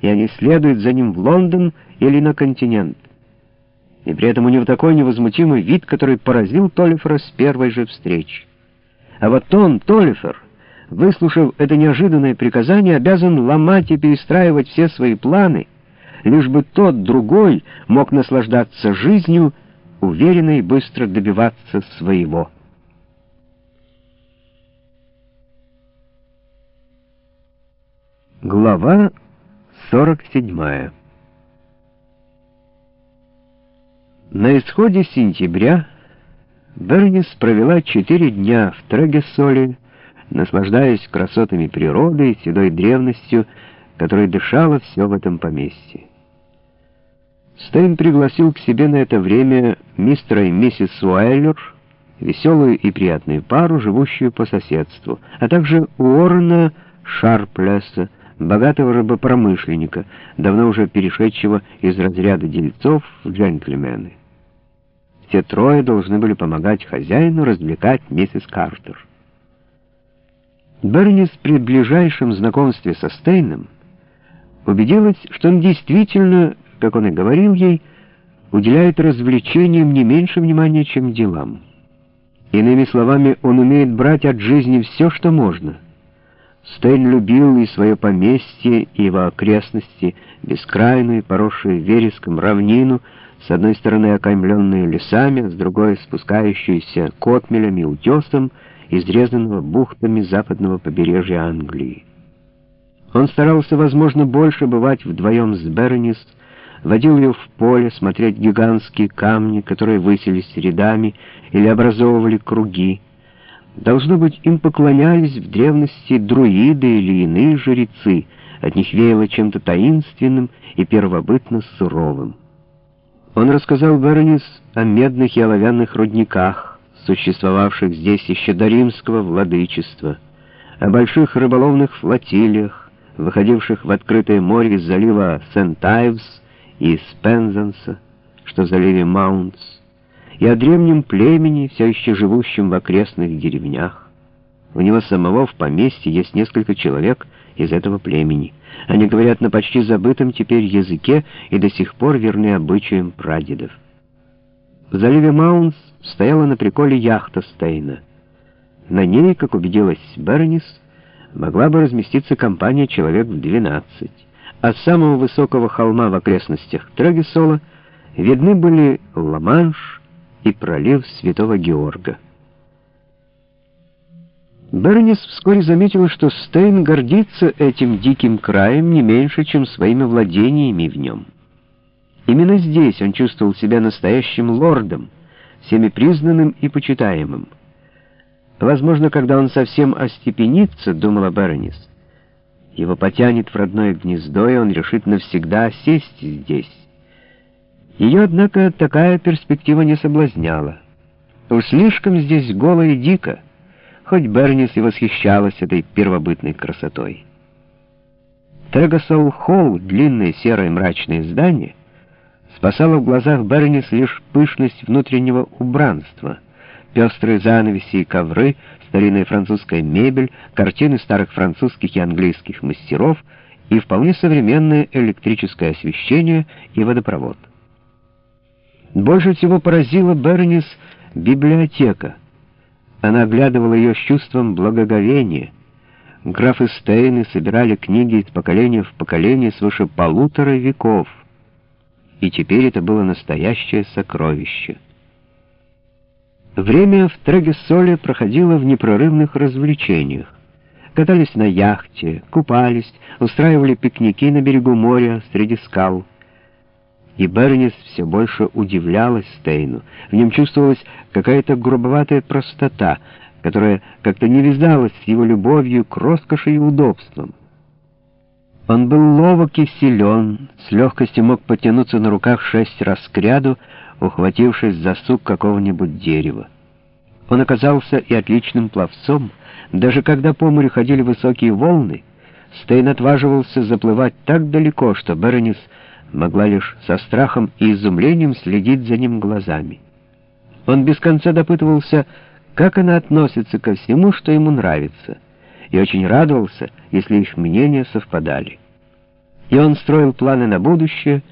и они следуют за ним в Лондон или на континент. И при этом у него такой невозмутимый вид, который поразил Толлифера с первой же встречи. А вот он, Толлифер, выслушав это неожиданное приказание, обязан ломать и перестраивать все свои планы, лишь бы тот, другой, мог наслаждаться жизнью, уверенно и быстро добиваться своего. Глава 47 На исходе сентября Бернис провела четыре дня в Трегесоле, наслаждаясь красотами природы и седой древностью, которой дышало все в этом поместье. Стейн пригласил к себе на это время мистера и миссис Уайлер, веселую и приятную пару, живущую по соседству, а также Уоррена Шарплеса, богатого рабопромышленника, давно уже перешедшего из разряда дельцов в джентльмены. Все трое должны были помогать хозяину развлекать миссис Картер. Бернис при ближайшем знакомстве со Стейном убедилась, что он действительно, как он и говорил ей, уделяет развлечениям не меньше внимания, чем делам. Иными словами, он умеет брать от жизни все, что можно — Стейн любил и свое поместье, и его окрестности, бескрайную, поросшую вереском равнину, с одной стороны окаймленную лесами, с другой спускающуюся к отмелям и утесам, изрезанного бухтами западного побережья Англии. Он старался, возможно, больше бывать вдвоем с Бернис, водил ее в поле, смотреть гигантские камни, которые высились рядами или образовывали круги, Должно быть, им поклонялись в древности друиды или иные жрецы, от них веяло чем-то таинственным и первобытно суровым. Он рассказал Бернис о медных и оловянных рудниках, существовавших здесь еще до римского владычества, о больших рыболовных флотилиях, выходивших в открытое море из залива Сент-Айвс и из что в заливе Маунтс, и о древнем племени, все еще живущем в окрестных деревнях. У него самого в поместье есть несколько человек из этого племени. Они говорят на почти забытом теперь языке и до сих пор верны обычаям прадедов. В заливе Маунс стояла на приколе яхта Стейна. На ней, как убедилась Бернис, могла бы разместиться компания человек в 12. А с самого высокого холма в окрестностях Трегесола видны были Ла-Манш, и пролив Святого Георга. Бернис вскоре заметила, что Стейн гордится этим диким краем не меньше, чем своими владениями в нем. Именно здесь он чувствовал себя настоящим лордом, всеми признанным и почитаемым. Возможно, когда он совсем остепенится, думала Бернис, его потянет в родное гнездо, и он решит навсегда сесть здесь. Ее, однако, такая перспектива не соблазняла. Уж слишком здесь голо и дико, хоть Бернис и восхищалась этой первобытной красотой. Тегасол Холл, длинное серое мрачное здание, спасало в глазах Бернис лишь пышность внутреннего убранства, пестрые занавеси и ковры, старинная французская мебель, картины старых французских и английских мастеров и вполне современное электрическое освещение и водопровод. Больше всего поразила Бернис библиотека. Она оглядывала ее с чувством благоговения. Графы Стейны собирали книги из поколения в поколение свыше полутора веков. И теперь это было настоящее сокровище. Время в Трегессоле проходило в непрерывных развлечениях. Катались на яхте, купались, устраивали пикники на берегу моря среди скал — и Бернис все больше удивлялась Стейну. В нем чувствовалась какая-то грубоватая простота, которая как-то не вязалась с его любовью к роскоши и удобствам. Он был ловок и силен, с легкостью мог потянуться на руках шесть раз к ряду, ухватившись за сук какого-нибудь дерева. Он оказался и отличным пловцом, даже когда по морю ходили высокие волны, Стейн отваживался заплывать так далеко, что Бернис могла лишь со страхом и изумлением следить за ним глазами. Он без конца допытывался, как она относится ко всему, что ему нравится, и очень радовался, если их мнения совпадали. И он строил планы на будущее,